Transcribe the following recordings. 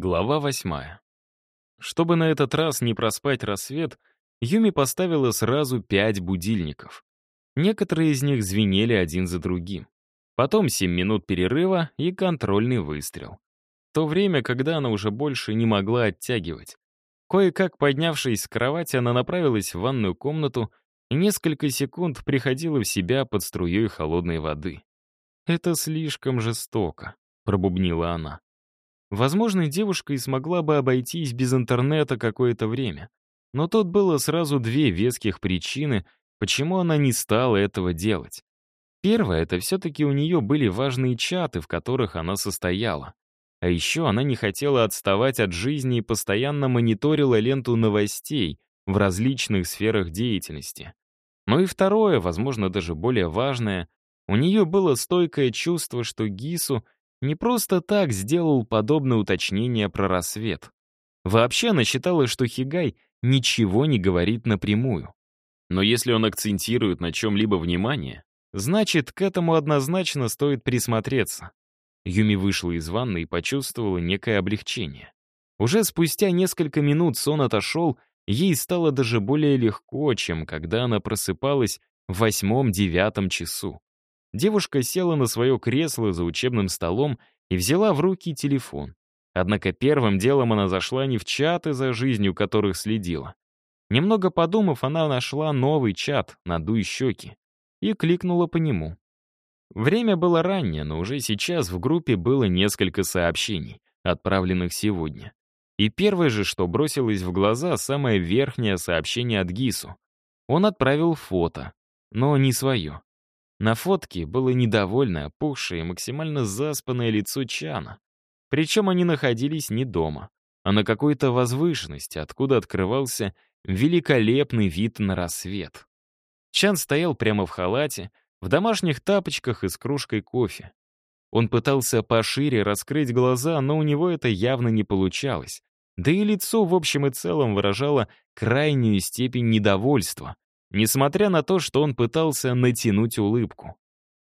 Глава восьмая. Чтобы на этот раз не проспать рассвет, Юми поставила сразу пять будильников. Некоторые из них звенели один за другим. Потом семь минут перерыва и контрольный выстрел. То время, когда она уже больше не могла оттягивать. Кое-как поднявшись с кровати, она направилась в ванную комнату и несколько секунд приходила в себя под струей холодной воды. «Это слишком жестоко», — пробубнила она. Возможно, девушка и смогла бы обойтись без интернета какое-то время. Но тут было сразу две веских причины, почему она не стала этого делать. Первое — это все-таки у нее были важные чаты, в которых она состояла. А еще она не хотела отставать от жизни и постоянно мониторила ленту новостей в различных сферах деятельности. Ну и второе, возможно, даже более важное, у нее было стойкое чувство, что Гису — не просто так сделал подобное уточнение про рассвет. Вообще она считала, что Хигай ничего не говорит напрямую. Но если он акцентирует на чем-либо внимание, значит, к этому однозначно стоит присмотреться. Юми вышла из ванны и почувствовала некое облегчение. Уже спустя несколько минут сон отошел, ей стало даже более легко, чем когда она просыпалась в восьмом-девятом часу. Девушка села на свое кресло за учебным столом и взяла в руки телефон. Однако первым делом она зашла не в чаты, за жизнью которых следила. Немного подумав, она нашла новый чат «Надуй щеки» и кликнула по нему. Время было раннее, но уже сейчас в группе было несколько сообщений, отправленных сегодня. И первое же, что бросилось в глаза, самое верхнее сообщение от Гису. Он отправил фото, но не свое. На фотке было недовольное, опухшее и максимально заспанное лицо Чана. Причем они находились не дома, а на какой-то возвышенности, откуда открывался великолепный вид на рассвет. Чан стоял прямо в халате, в домашних тапочках и с кружкой кофе. Он пытался пошире раскрыть глаза, но у него это явно не получалось. Да и лицо в общем и целом выражало крайнюю степень недовольства, несмотря на то, что он пытался натянуть улыбку.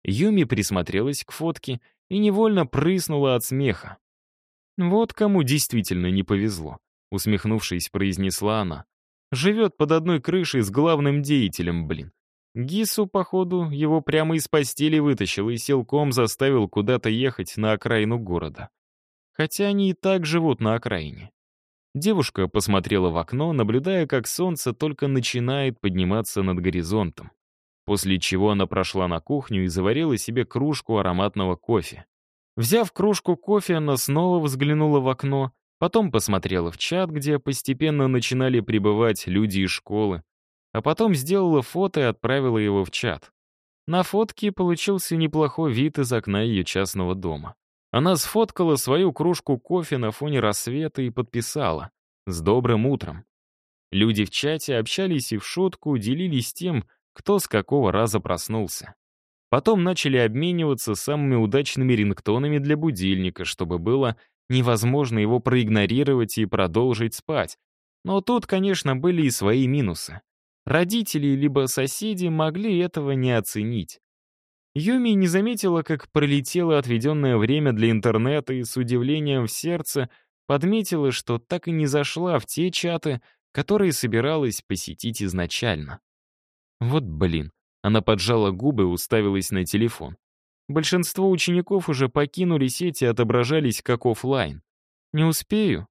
Юми присмотрелась к фотке и невольно прыснула от смеха. «Вот кому действительно не повезло», — усмехнувшись, произнесла она. «Живет под одной крышей с главным деятелем, блин. Гису, походу, его прямо из постели вытащил и силком заставил куда-то ехать на окраину города. Хотя они и так живут на окраине. Девушка посмотрела в окно, наблюдая, как солнце только начинает подниматься над горизонтом. После чего она прошла на кухню и заварила себе кружку ароматного кофе. Взяв кружку кофе, она снова взглянула в окно, потом посмотрела в чат, где постепенно начинали прибывать люди из школы, а потом сделала фото и отправила его в чат. На фотке получился неплохой вид из окна ее частного дома. Она сфоткала свою кружку кофе на фоне рассвета и подписала «С добрым утром». Люди в чате общались и в шутку делились тем, кто с какого раза проснулся. Потом начали обмениваться самыми удачными рингтонами для будильника, чтобы было невозможно его проигнорировать и продолжить спать. Но тут, конечно, были и свои минусы. Родители либо соседи могли этого не оценить. Юми не заметила, как пролетело отведенное время для интернета и с удивлением в сердце подметила, что так и не зашла в те чаты, которые собиралась посетить изначально. Вот блин, она поджала губы и уставилась на телефон. Большинство учеников уже покинули сеть и отображались как офлайн. Не успею?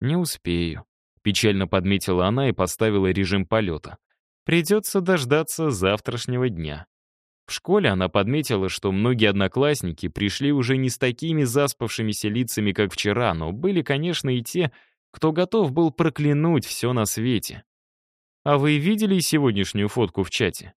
Не успею. Печально подметила она и поставила режим полета. Придется дождаться завтрашнего дня. В школе она подметила, что многие одноклассники пришли уже не с такими заспавшимися лицами, как вчера, но были, конечно, и те, кто готов был проклянуть все на свете. А вы видели сегодняшнюю фотку в чате?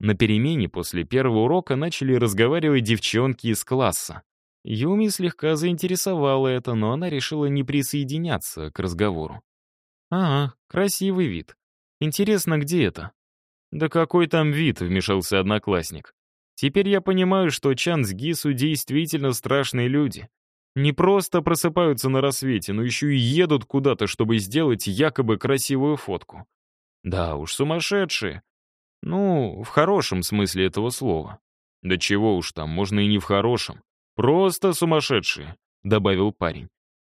На перемене после первого урока начали разговаривать девчонки из класса. Юми слегка заинтересовала это, но она решила не присоединяться к разговору. «Ага, красивый вид. Интересно, где это?» «Да какой там вид?» — вмешался одноклассник. «Теперь я понимаю, что Чан с Гису действительно страшные люди. Не просто просыпаются на рассвете, но еще и едут куда-то, чтобы сделать якобы красивую фотку. Да уж, сумасшедшие. Ну, в хорошем смысле этого слова. Да чего уж там, можно и не в хорошем. Просто сумасшедшие», — добавил парень.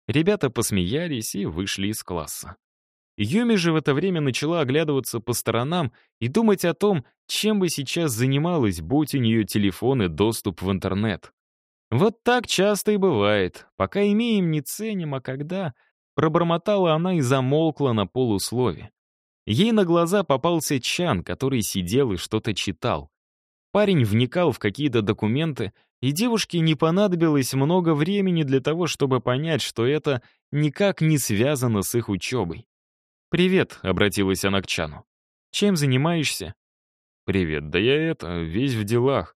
Ребята посмеялись и вышли из класса. Юми же в это время начала оглядываться по сторонам и думать о том, чем бы сейчас занималась, будь у нее телефон и доступ в интернет. Вот так часто и бывает. Пока имеем, не ценим, а когда... Пробормотала она и замолкла на полуслове. Ей на глаза попался Чан, который сидел и что-то читал. Парень вникал в какие-то документы, и девушке не понадобилось много времени для того, чтобы понять, что это никак не связано с их учебой. «Привет», — обратилась она к Чану. «Чем занимаешься?» «Привет, да я это, весь в делах.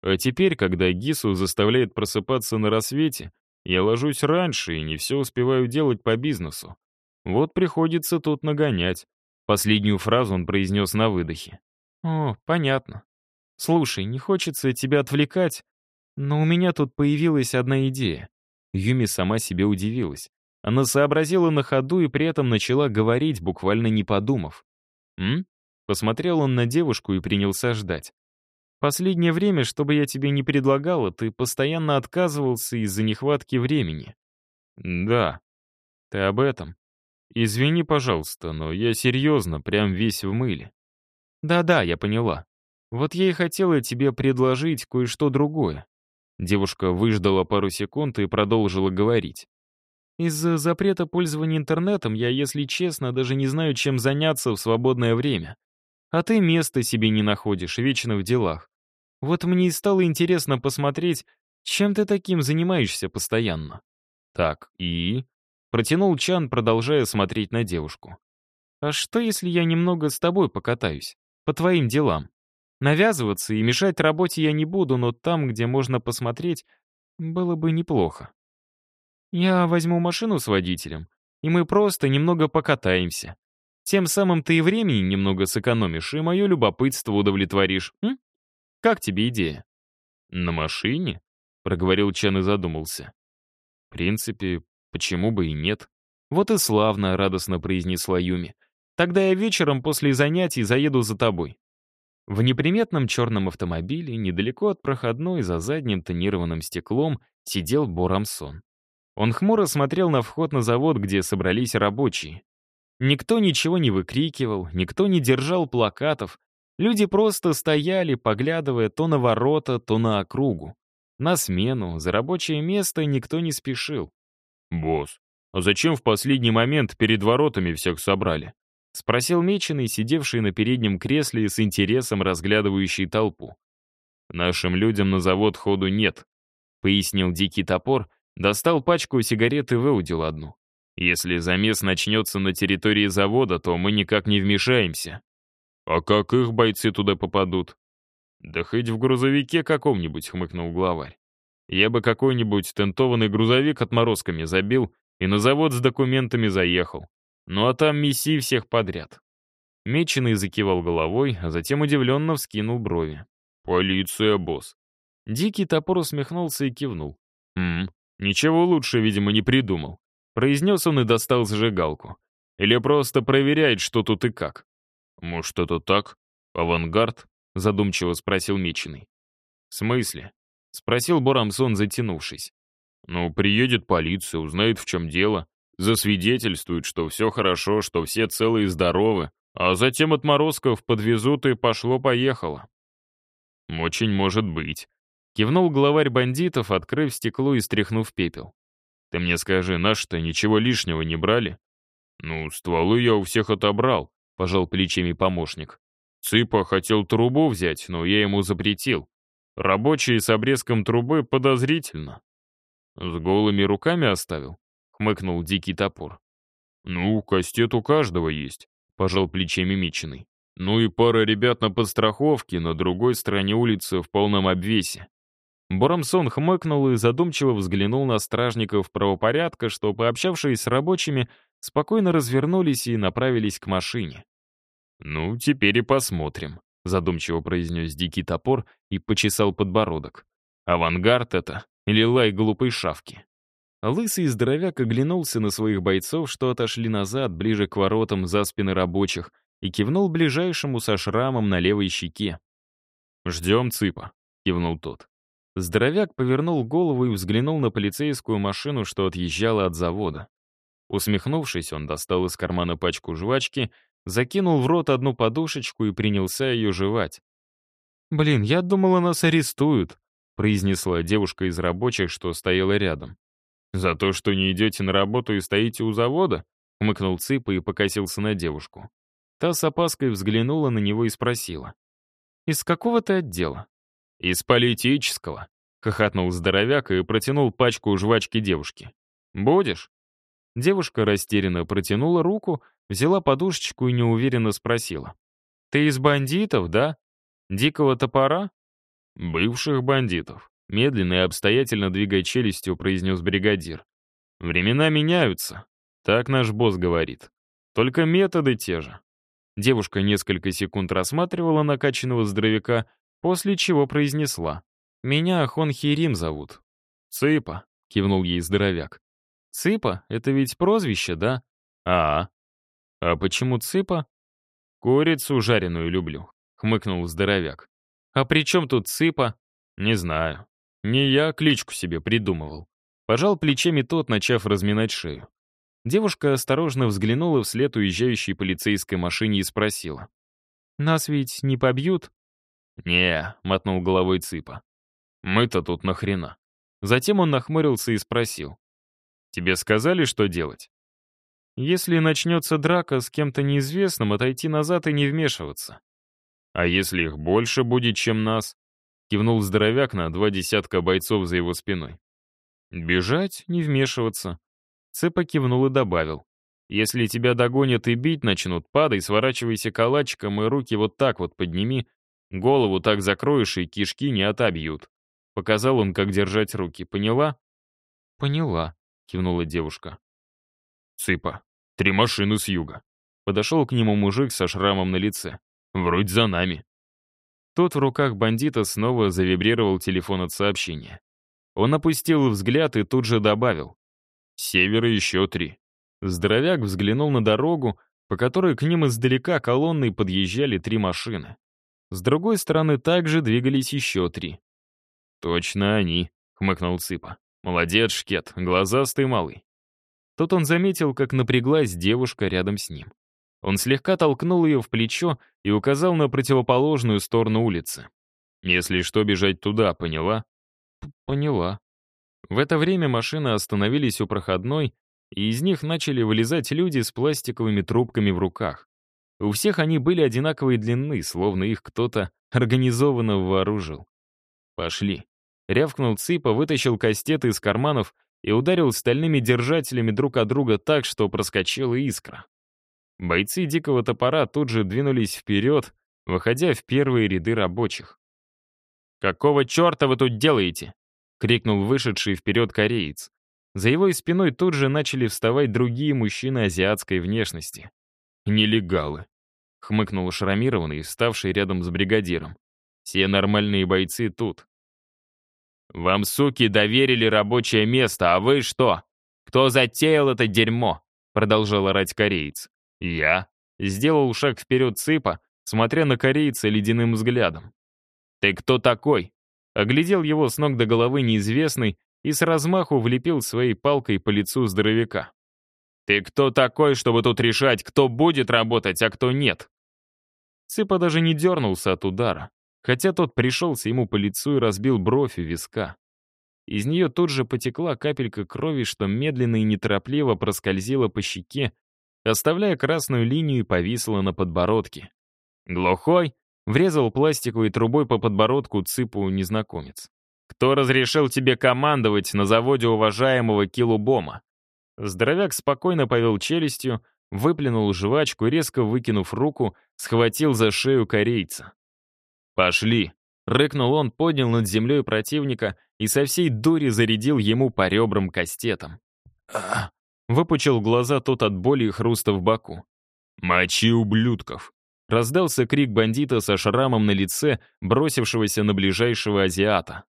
А теперь, когда Гису заставляет просыпаться на рассвете, я ложусь раньше и не все успеваю делать по бизнесу. Вот приходится тут нагонять». Последнюю фразу он произнес на выдохе. «О, понятно. Слушай, не хочется тебя отвлекать, но у меня тут появилась одна идея». Юми сама себе удивилась. Она сообразила на ходу и при этом начала говорить, буквально не подумав. «М?» Посмотрел он на девушку и принялся ждать. «Последнее время, чтобы я тебе не предлагала, ты постоянно отказывался из-за нехватки времени». «Да. Ты об этом? Извини, пожалуйста, но я серьезно, прям весь в мыле». «Да-да, я поняла. Вот я и хотела тебе предложить кое-что другое». Девушка выждала пару секунд и продолжила говорить. Из-за запрета пользования интернетом я, если честно, даже не знаю, чем заняться в свободное время. А ты места себе не находишь, вечно в делах. Вот мне и стало интересно посмотреть, чем ты таким занимаешься постоянно. Так, и? Протянул Чан, продолжая смотреть на девушку. А что, если я немного с тобой покатаюсь? По твоим делам. Навязываться и мешать работе я не буду, но там, где можно посмотреть, было бы неплохо. Я возьму машину с водителем, и мы просто немного покатаемся. Тем самым ты и времени немного сэкономишь, и мое любопытство удовлетворишь. М? Как тебе идея?» «На машине?» — проговорил Чен и задумался. «В принципе, почему бы и нет?» «Вот и славно», — радостно произнесла Юми. «Тогда я вечером после занятий заеду за тобой». В неприметном черном автомобиле, недалеко от проходной, за задним тонированным стеклом, сидел Борамсон. Он хмуро смотрел на вход на завод, где собрались рабочие. Никто ничего не выкрикивал, никто не держал плакатов. Люди просто стояли, поглядывая то на ворота, то на округу. На смену, за рабочее место никто не спешил. «Босс, а зачем в последний момент перед воротами всех собрали?» — спросил Меченый, сидевший на переднем кресле с интересом разглядывающий толпу. «Нашим людям на завод ходу нет», — пояснил Дикий Топор, Достал пачку сигарет и выудил одну. Если замес начнется на территории завода, то мы никак не вмешаемся. А как их бойцы туда попадут? Да хоть в грузовике каком-нибудь, хмыкнул главарь. Я бы какой-нибудь тентованный грузовик отморозками забил и на завод с документами заехал. Ну а там месси всех подряд. Меченый закивал головой, а затем удивленно вскинул брови. «Полиция, босс». Дикий топор усмехнулся и кивнул. «Хм, Ничего лучше, видимо, не придумал. Произнес он и достал зажигалку. Или просто проверяет, что тут и как. Может, это так? Авангард? Задумчиво спросил Меченый. В смысле? Спросил Борамсон, затянувшись. Ну, приедет полиция, узнает, в чем дело. Засвидетельствует, что все хорошо, что все целы и здоровы. А затем отморозков подвезут и пошло-поехало. Очень может быть. Кивнул главарь бандитов, открыв стекло и стряхнув пепел. «Ты мне скажи, наши-то ничего лишнего не брали?» «Ну, стволы я у всех отобрал», — пожал плечами помощник. «Цыпа хотел трубу взять, но я ему запретил. Рабочие с обрезком трубы подозрительно». «С голыми руками оставил?» — хмыкнул дикий топор. «Ну, кастет у каждого есть», — пожал плечами Мичиной. «Ну и пара ребят на подстраховке на другой стороне улицы в полном обвесе. Боромсон хмыкнул и задумчиво взглянул на стражников правопорядка, что, пообщавшись с рабочими, спокойно развернулись и направились к машине. «Ну, теперь и посмотрим», — задумчиво произнес дикий топор и почесал подбородок. «Авангард это или лай глупой шавки?» Лысый здоровяк оглянулся на своих бойцов, что отошли назад, ближе к воротам за спины рабочих, и кивнул ближайшему со шрамом на левой щеке. «Ждем цыпа», — кивнул тот. Здоровяк повернул голову и взглянул на полицейскую машину, что отъезжала от завода. Усмехнувшись, он достал из кармана пачку жвачки, закинул в рот одну подушечку и принялся ее жевать. «Блин, я думала, нас арестуют», — произнесла девушка из рабочих, что стояла рядом. «За то, что не идете на работу и стоите у завода?» — хмыкнул Цыпа и покосился на девушку. Та с опаской взглянула на него и спросила. «Из какого ты отдела?» «Из политического», — хохотнул здоровяк и протянул пачку жвачки девушке. «Будешь?» Девушка растерянно протянула руку, взяла подушечку и неуверенно спросила. «Ты из бандитов, да? Дикого топора?» «Бывших бандитов», — медленно и обстоятельно двигая челюстью, произнес бригадир. «Времена меняются, так наш босс говорит. Только методы те же». Девушка несколько секунд рассматривала накачанного здоровяка, после чего произнесла. «Меня Ахон Хирим зовут». «Цыпа», — кивнул ей здоровяк. «Цыпа — это ведь прозвище, да?» «А, а почему цыпа?» «Курицу жареную люблю», — хмыкнул здоровяк. «А при чем тут цыпа?» «Не знаю. Не я кличку себе придумывал». Пожал плечами тот, начав разминать шею. Девушка осторожно взглянула вслед уезжающей полицейской машине и спросила. «Нас ведь не побьют?» «Не», — мотнул головой Цыпа. «Мы-то тут нахрена?» Затем он нахмурился и спросил. «Тебе сказали, что делать?» «Если начнется драка с кем-то неизвестным, отойти назад и не вмешиваться». «А если их больше будет, чем нас?» Кивнул здоровяк на два десятка бойцов за его спиной. «Бежать, не вмешиваться». Цыпа кивнул и добавил. «Если тебя догонят и бить начнут, падай, сворачивайся калачиком и руки вот так вот подними, Голову так закроешь, и кишки не отобьют. Показал он, как держать руки. Поняла? Поняла, кивнула девушка. Цыпа. Три машины с юга. Подошел к нему мужик со шрамом на лице. Вроде за нами. Тут в руках бандита снова завибрировал телефон от сообщения. Он опустил взгляд и тут же добавил. «Севера еще три». Здоровяк взглянул на дорогу, по которой к ним издалека колонной подъезжали три машины. С другой стороны также двигались еще три. «Точно они», — хмыкнул Цыпа. «Молодец, Шкет, глазастый малый». Тут он заметил, как напряглась девушка рядом с ним. Он слегка толкнул ее в плечо и указал на противоположную сторону улицы. «Если что, бежать туда, поняла?» П «Поняла». В это время машины остановились у проходной, и из них начали вылезать люди с пластиковыми трубками в руках. У всех они были одинаковой длины, словно их кто-то организованно вооружил. «Пошли». Рявкнул Цыпа, вытащил кастеты из карманов и ударил стальными держателями друг от друга так, что проскочила искра. Бойцы дикого топора тут же двинулись вперед, выходя в первые ряды рабочих. «Какого черта вы тут делаете?» — крикнул вышедший вперед кореец. За его спиной тут же начали вставать другие мужчины азиатской внешности. «Нелегалы», — хмыкнул шрамированный, ставший рядом с бригадиром. «Все нормальные бойцы тут». «Вам, суки, доверили рабочее место, а вы что? Кто затеял это дерьмо?» — продолжал орать кореец. «Я?» — сделал шаг вперед Цыпа, смотря на корейца ледяным взглядом. «Ты кто такой?» Оглядел его с ног до головы неизвестный и с размаху влепил своей палкой по лицу здоровяка. «Ты кто такой, чтобы тут решать, кто будет работать, а кто нет?» Цыпа даже не дернулся от удара, хотя тот пришелся ему по лицу и разбил бровь у виска. Из нее тут же потекла капелька крови, что медленно и неторопливо проскользила по щеке, оставляя красную линию и повисла на подбородке. «Глухой?» — врезал пластиковой трубой по подбородку цыпу незнакомец. «Кто разрешил тебе командовать на заводе уважаемого Килубома? Здоровяк спокойно повел челюстью, выплюнул жвачку резко выкинув руку, схватил за шею корейца. «Пошли!» — рыкнул он, поднял над землей противника и со всей дури зарядил ему по ребрам кастетом. Выпучил глаза тот от боли и хруста в боку. «Мочи ублюдков!» — раздался крик бандита со шрамом на лице, бросившегося на ближайшего азиата.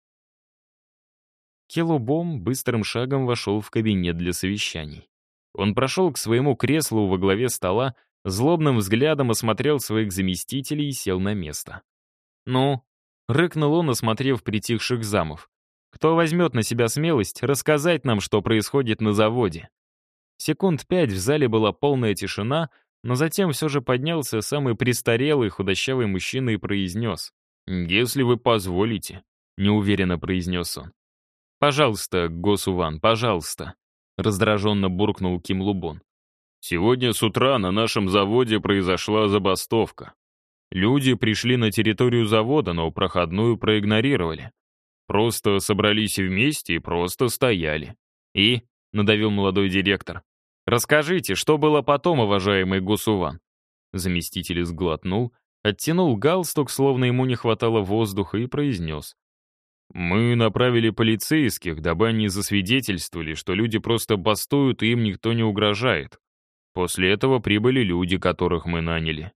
Келубом быстрым шагом вошел в кабинет для совещаний. Он прошел к своему креслу во главе стола, злобным взглядом осмотрел своих заместителей и сел на место. «Ну?» — рыкнул он, осмотрев притихших замов. Кто возьмет на себя смелость рассказать нам, что происходит на заводе?» Секунд пять в зале была полная тишина, но затем все же поднялся самый престарелый худощавый мужчина и произнес. «Если вы позволите», — неуверенно произнес он. «Пожалуйста, Госуван, пожалуйста», — раздраженно буркнул Ким Лубон. «Сегодня с утра на нашем заводе произошла забастовка. Люди пришли на территорию завода, но проходную проигнорировали. Просто собрались вместе и просто стояли. И, — надавил молодой директор, — расскажите, что было потом, уважаемый Гусуван? Заместитель сглотнул, оттянул галстук, словно ему не хватало воздуха, и произнес. «Мы направили полицейских, дабы они засвидетельствовали, что люди просто бастуют, и им никто не угрожает. После этого прибыли люди, которых мы наняли.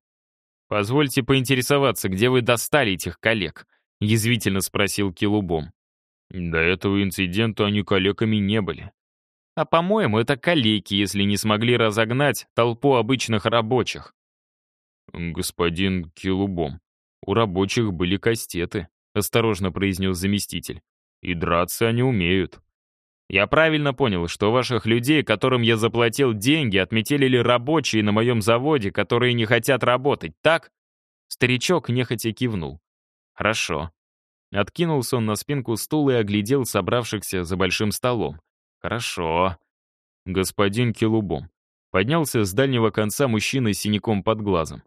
«Позвольте поинтересоваться, где вы достали этих коллег?» — язвительно спросил Килубом. До этого инцидента они коллегами не были. А по-моему, это коллеги, если не смогли разогнать толпу обычных рабочих. Господин Килубом, у рабочих были кастеты, осторожно произнес заместитель. И драться они умеют. Я правильно понял, что ваших людей, которым я заплатил деньги, отметили рабочие на моем заводе, которые не хотят работать, так? Старичок нехотя кивнул. Хорошо. Откинулся он на спинку стула и оглядел собравшихся за большим столом. Хорошо. Господин Келубом. Поднялся с дальнего конца мужчина с синяком под глазом.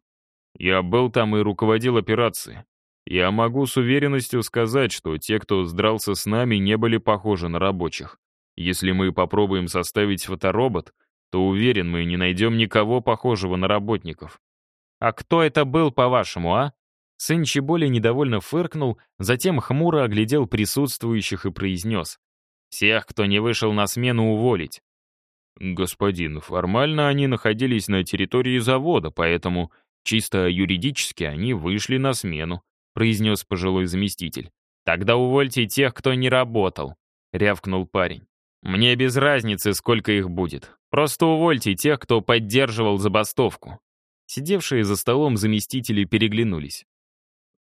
Я был там и руководил операцией. Я могу с уверенностью сказать, что те, кто сдрался с нами, не были похожи на рабочих. Если мы попробуем составить фоторобот, то уверен, мы не найдем никого похожего на работников. А кто это был, по-вашему, а? Сын Чеболи недовольно фыркнул, затем хмуро оглядел присутствующих и произнес. «Всех, кто не вышел на смену, уволить». «Господин, формально они находились на территории завода, поэтому чисто юридически они вышли на смену», произнес пожилой заместитель. «Тогда увольте тех, кто не работал», — рявкнул парень. Мне без разницы, сколько их будет. Просто увольте тех, кто поддерживал забастовку». Сидевшие за столом заместители переглянулись.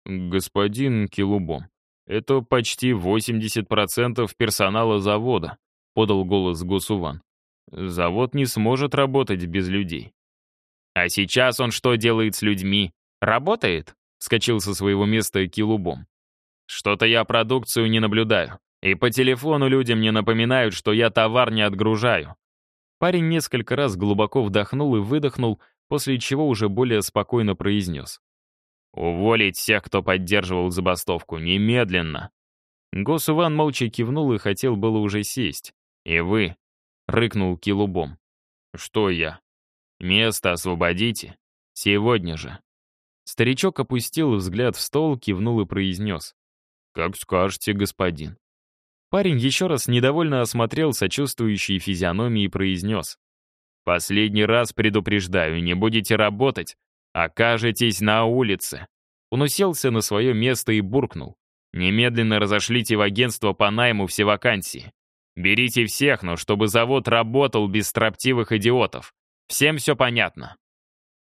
«Господин Килубом, это почти 80% персонала завода», — подал голос Госуван. «Завод не сможет работать без людей». «А сейчас он что делает с людьми? Работает?» — скочил со своего места Килубом. «Что-то я продукцию не наблюдаю. И по телефону людям не напоминают, что я товар не отгружаю. Парень несколько раз глубоко вдохнул и выдохнул, после чего уже более спокойно произнес. «Уволить всех, кто поддерживал забастовку, немедленно!» Гос молча кивнул и хотел было уже сесть. «И вы?» — рыкнул Килубом. «Что я?» «Место освободите. Сегодня же». Старичок опустил взгляд в стол, кивнул и произнес. «Как скажете, господин». Парень еще раз недовольно осмотрел сочувствующие физиономии и произнес. «Последний раз предупреждаю, не будете работать, окажетесь на улице». Он уселся на свое место и буркнул. «Немедленно разошлите в агентство по найму все вакансии. Берите всех, но чтобы завод работал без строптивых идиотов. Всем все понятно».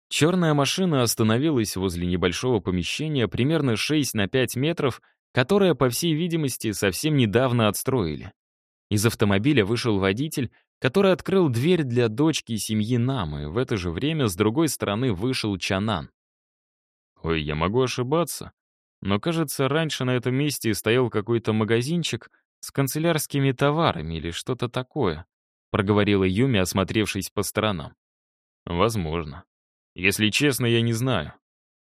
Черная машина остановилась возле небольшого помещения примерно 6 на 5 метров которое, по всей видимости, совсем недавно отстроили. Из автомобиля вышел водитель, который открыл дверь для дочки семьи Намы. В это же время с другой стороны вышел Чанан. «Ой, я могу ошибаться, но, кажется, раньше на этом месте стоял какой-то магазинчик с канцелярскими товарами или что-то такое», проговорила Юми, осмотревшись по сторонам. «Возможно. Если честно, я не знаю.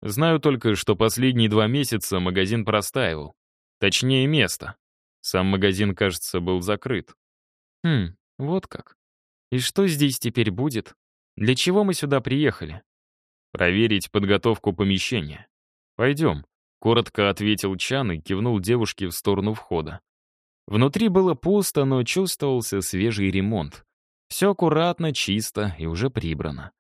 Знаю только, что последние два месяца магазин простаивал. Точнее, место. Сам магазин, кажется, был закрыт. Хм, вот как. И что здесь теперь будет? Для чего мы сюда приехали? Проверить подготовку помещения. Пойдем. Коротко ответил Чан и кивнул девушке в сторону входа. Внутри было пусто, но чувствовался свежий ремонт. Все аккуратно, чисто и уже прибрано.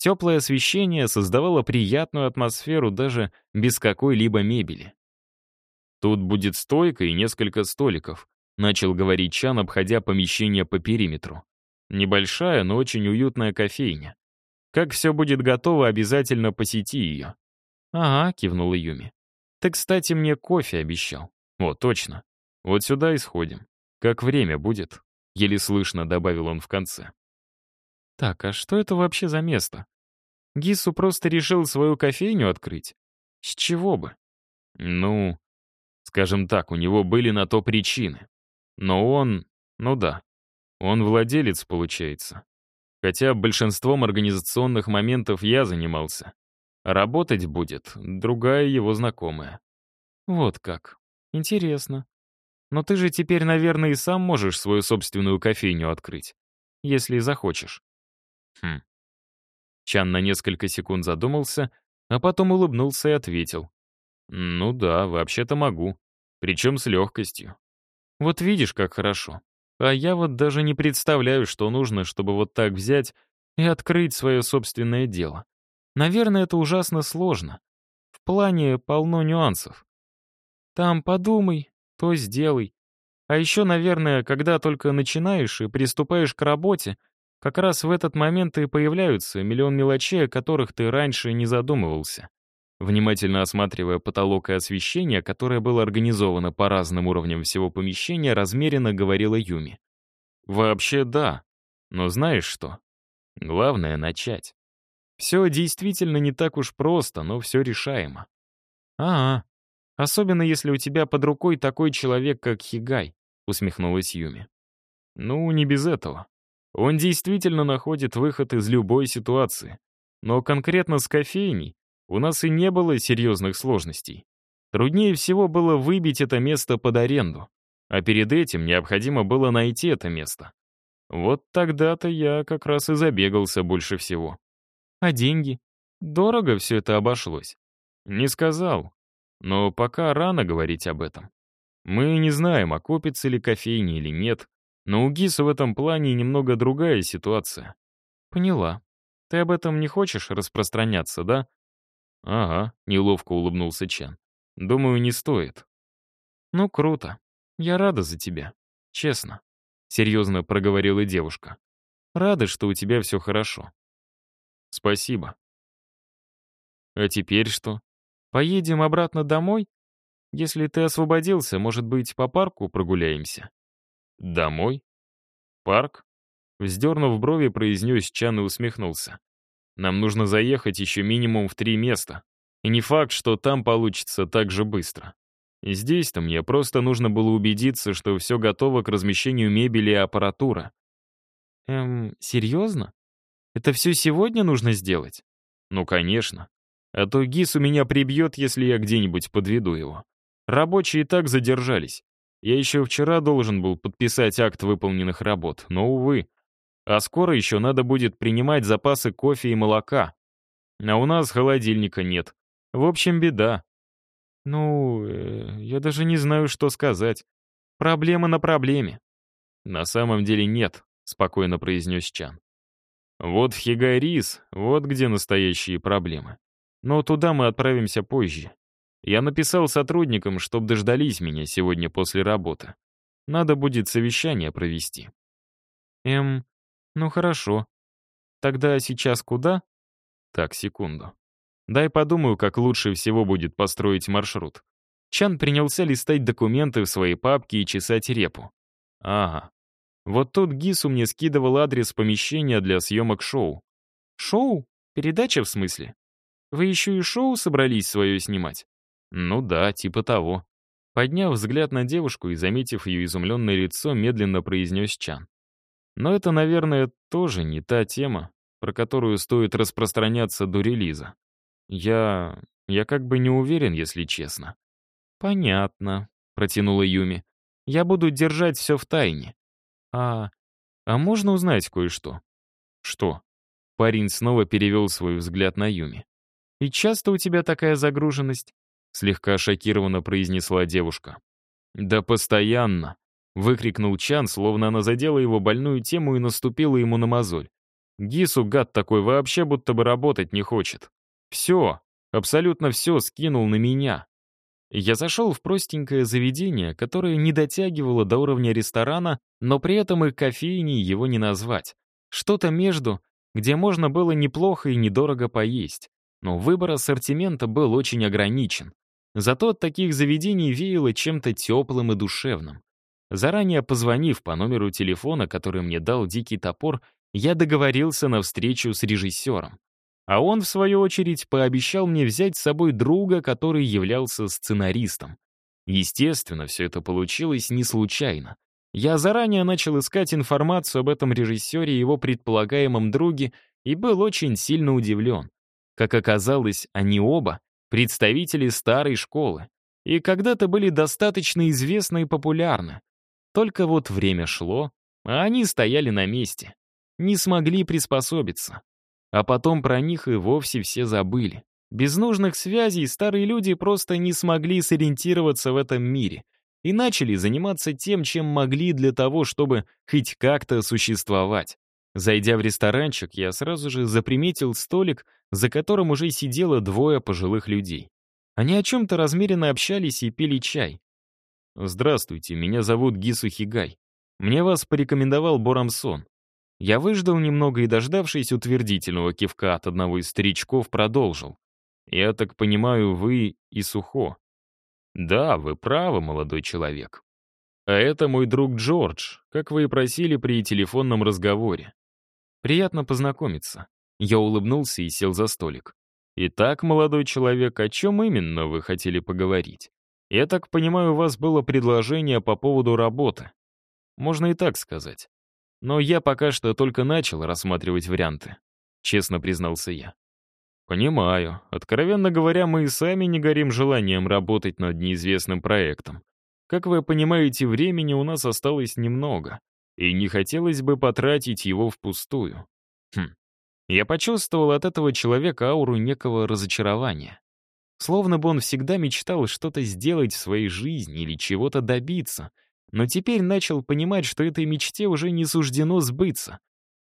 Теплое освещение создавало приятную атмосферу даже без какой-либо мебели. «Тут будет стойка и несколько столиков», — начал говорить Чан, обходя помещение по периметру. «Небольшая, но очень уютная кофейня. Как все будет готово, обязательно посети ее». «Ага», — кивнула Юми. «Ты, кстати, мне кофе обещал». «О, точно. Вот сюда и сходим. Как время будет?» — еле слышно добавил он в конце. «Так, а что это вообще за место? Гису просто решил свою кофейню открыть? С чего бы?» «Ну, скажем так, у него были на то причины. Но он, ну да, он владелец, получается. Хотя большинством организационных моментов я занимался. Работать будет другая его знакомая. Вот как. Интересно. Но ты же теперь, наверное, и сам можешь свою собственную кофейню открыть. Если захочешь. Хм. Чан на несколько секунд задумался, а потом улыбнулся и ответил. «Ну да, вообще-то могу. Причем с легкостью. Вот видишь, как хорошо. А я вот даже не представляю, что нужно, чтобы вот так взять и открыть свое собственное дело. Наверное, это ужасно сложно. В плане полно нюансов. Там подумай, то сделай. А еще, наверное, когда только начинаешь и приступаешь к работе, как раз в этот момент и появляются миллион мелочей, о которых ты раньше не задумывался. Внимательно осматривая потолок и освещение, которое было организовано по разным уровням всего помещения, размеренно говорила Юми. «Вообще да. Но знаешь что? Главное — начать. Все действительно не так уж просто, но все решаемо. «А, -а особенно если у тебя под рукой такой человек, как Хигай», — усмехнулась Юми. «Ну, не без этого. Он действительно находит выход из любой ситуации. Но конкретно с кофейней у нас и не было серьезных сложностей. Труднее всего было выбить это место под аренду, а перед этим необходимо было найти это место. Вот тогда-то я как раз и забегался больше всего. А деньги? Дорого все это обошлось? Не сказал. Но пока рано говорить об этом. Мы не знаем, окупится ли кофейня или нет, но у ГИСа в этом плане немного другая ситуация. Поняла. Ты об этом не хочешь распространяться, да? «Ага», — неловко улыбнулся Чан. «Думаю, не стоит». «Ну, круто. Я рада за тебя. Честно», — серьезно проговорила девушка. «Рада, что у тебя все хорошо». «Спасибо». «А теперь что? Поедем обратно домой? Если ты освободился, может быть, по парку прогуляемся?» «Домой? Парк?» Вздернув брови, произнес Чан и усмехнулся. Нам нужно заехать еще минимум в три места. И не факт, что там получится так же быстро. Здесь-то мне просто нужно было убедиться, что все готово к размещению мебели и аппаратуры. Эм, серьезно? Это все сегодня нужно сделать? Ну, конечно. А то ГИС у меня прибьет, если я где-нибудь подведу его. Рабочие и так задержались. Я еще вчера должен был подписать акт выполненных работ, но, увы, а скоро еще надо будет принимать запасы кофе и молока. А у нас холодильника нет. В общем, беда. Ну, э, я даже не знаю, что сказать. Проблема на проблеме. На самом деле нет, спокойно произнес Чан. Вот в Хигайрис, вот где настоящие проблемы. Но туда мы отправимся позже. Я написал сотрудникам, чтобы дождались меня сегодня после работы. Надо будет совещание провести. Эм, ну хорошо. Тогда сейчас куда? Так, секунду. Дай подумаю, как лучше всего будет построить маршрут. Чан принялся листать документы в своей папке и чесать репу. Ага. Вот тут Гису мне скидывал адрес помещения для съемок шоу. Шоу? Передача в смысле? Вы еще и шоу собрались свое снимать? Ну да, типа того. Подняв взгляд на девушку и заметив ее изумленное лицо, медленно произнес Чан. Но это, наверное, тоже не та тема, про которую стоит распространяться до релиза. Я... я как бы не уверен, если честно. «Понятно», — протянула Юми. «Я буду держать все в тайне». «А... а можно узнать кое-что?» «Что?» Парень снова перевел свой взгляд на Юми. «И часто у тебя такая загруженность?» Слегка шокированно произнесла девушка. «Да постоянно», Выкрикнул Чан, словно она задела его больную тему и наступила ему на мозоль. Гису, гад такой, вообще будто бы работать не хочет. Все, абсолютно все скинул на меня. Я зашел в простенькое заведение, которое не дотягивало до уровня ресторана, но при этом и кофейней его не назвать. Что-то между, где можно было неплохо и недорого поесть. Но выбор ассортимента был очень ограничен. Зато от таких заведений веяло чем-то теплым и душевным. Заранее позвонив по номеру телефона, который мне дал дикий топор, я договорился на встречу с режиссером. А он, в свою очередь, пообещал мне взять с собой друга, который являлся сценаристом. Естественно, все это получилось не случайно. Я заранее начал искать информацию об этом режиссере и его предполагаемом друге и был очень сильно удивлен. Как оказалось, они оба — представители старой школы и когда-то были достаточно известны и популярны. Только вот время шло, а они стояли на месте, не смогли приспособиться. А потом про них и вовсе все забыли. Без нужных связей старые люди просто не смогли сориентироваться в этом мире и начали заниматься тем, чем могли для того, чтобы хоть как-то существовать. Зайдя в ресторанчик, я сразу же заприметил столик, за которым уже сидело двое пожилых людей. Они о чем-то размеренно общались и пили чай. «Здравствуйте, меня зовут Гису Хигай. Мне вас порекомендовал Борамсон. Я выждал немного и, дождавшись утвердительного кивка от одного из старичков, продолжил. «Я так понимаю, вы и Сухо». «Да, вы правы, молодой человек. А это мой друг Джордж, как вы и просили при телефонном разговоре. Приятно познакомиться». Я улыбнулся и сел за столик. «Итак, молодой человек, о чем именно вы хотели поговорить? Я так понимаю, у вас было предложение по поводу работы. Можно и так сказать. Но я пока что только начал рассматривать варианты. Честно признался я. Понимаю. Откровенно говоря, мы и сами не горим желанием работать над неизвестным проектом. Как вы понимаете, времени у нас осталось немного, и не хотелось бы потратить его впустую. Хм. Я почувствовал от этого человека ауру некого разочарования. Словно бы он всегда мечтал что-то сделать в своей жизни или чего-то добиться — но теперь начал понимать, что этой мечте уже не суждено сбыться.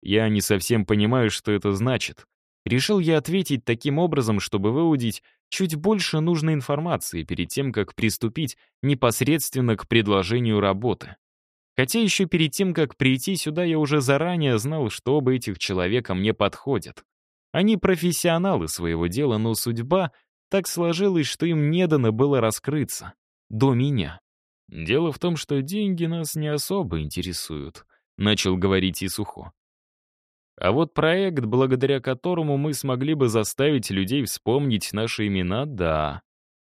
Я не совсем понимаю, что это значит. Решил я ответить таким образом, чтобы выудить чуть больше нужной информации перед тем, как приступить непосредственно к предложению работы. Хотя еще перед тем, как прийти сюда, я уже заранее знал, что оба этих человека мне подходят. Они профессионалы своего дела, но судьба так сложилась, что им не дано было раскрыться. До меня. «Дело в том, что деньги нас не особо интересуют», — начал говорить Исухо. «А вот проект, благодаря которому мы смогли бы заставить людей вспомнить наши имена, да.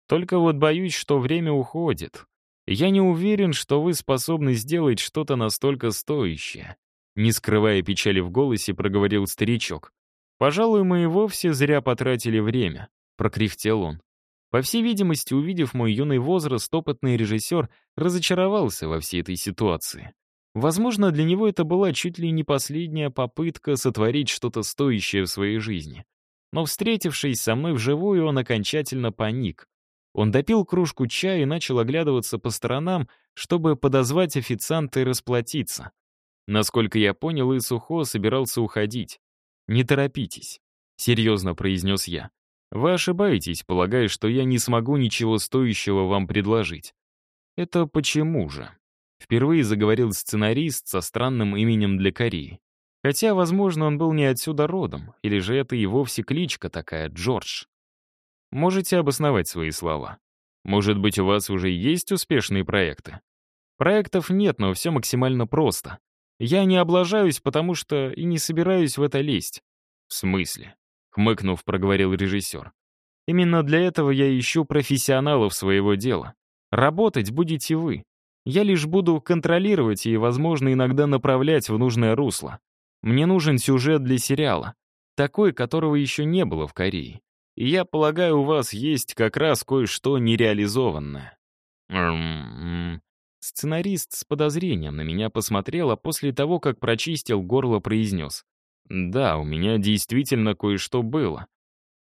Только вот боюсь, что время уходит. Я не уверен, что вы способны сделать что-то настолько стоящее». Не скрывая печали в голосе, проговорил старичок. «Пожалуй, мы и вовсе зря потратили время», — прокряхтел он. По всей видимости, увидев мой юный возраст, опытный режиссер разочаровался во всей этой ситуации. Возможно, для него это была чуть ли не последняя попытка сотворить что-то стоящее в своей жизни. Но, встретившись со мной вживую, он окончательно паник. Он допил кружку чая и начал оглядываться по сторонам, чтобы подозвать официанта и расплатиться. Насколько я понял, Исухо собирался уходить. «Не торопитесь», — серьезно произнес я. Вы ошибаетесь, полагая, что я не смогу ничего стоящего вам предложить. Это почему же? Впервые заговорил сценарист со странным именем для Кореи. Хотя, возможно, он был не отсюда родом, или же это и вовсе кличка такая, Джордж. Можете обосновать свои слова? Может быть, у вас уже есть успешные проекты? Проектов нет, но все максимально просто. Я не облажаюсь, потому что и не собираюсь в это лезть. В смысле? хмыкнув, проговорил режиссер. Именно для этого я ищу профессионалов своего дела. Работать будете вы. Я лишь буду контролировать и, возможно, иногда направлять в нужное русло. Мне нужен сюжет для сериала, такой, которого еще не было в Корее. И я полагаю, у вас есть как раз кое-что нереализованное. Сценарист с подозрением на меня посмотрел, а после того, как прочистил горло, произнес. Да, у меня действительно кое-что было.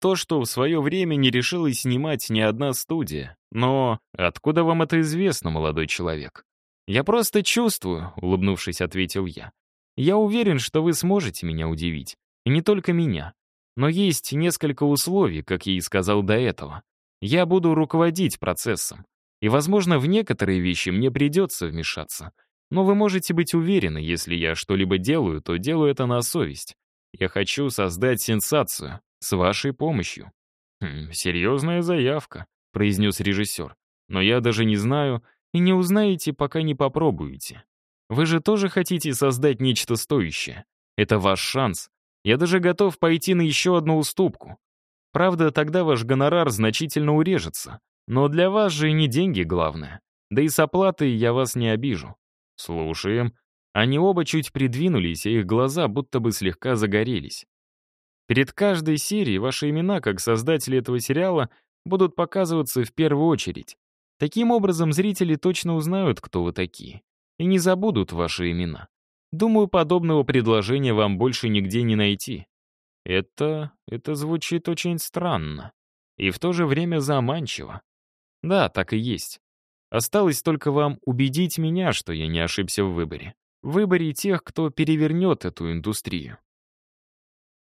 То, что в свое время не решилась снимать ни одна студия. Но откуда вам это известно, молодой человек? Я просто чувствую, улыбнувшись, ответил я. Я уверен, что вы сможете меня удивить. И не только меня. Но есть несколько условий, как я и сказал до этого. Я буду руководить процессом. И, возможно, в некоторые вещи мне придется вмешаться. Но вы можете быть уверены, если я что-либо делаю, то делаю это на совесть. Я хочу создать сенсацию с вашей помощью. Хм, серьезная заявка. произнес режиссер. «Но я даже не знаю, и не узнаете, пока не попробуете. Вы же тоже хотите создать нечто стоящее. Это ваш шанс. Я даже готов пойти на еще одну уступку. Правда, тогда ваш гонорар значительно урежется. Но для вас же не деньги главное. Да и с оплатой я вас не обижу. Слушаем. Они оба чуть придвинулись, а их глаза будто бы слегка загорелись. Перед каждой серией ваши имена, как создатели этого сериала, будут показываться в первую очередь. Таким образом, зрители точно узнают, кто вы такие, и не забудут ваши имена. Думаю, подобного предложения вам больше нигде не найти. Это... это звучит очень странно. И в то же время заманчиво. Да, так и есть. Осталось только вам убедить меня, что я не ошибся в выборе. В выборе тех, кто перевернет эту индустрию.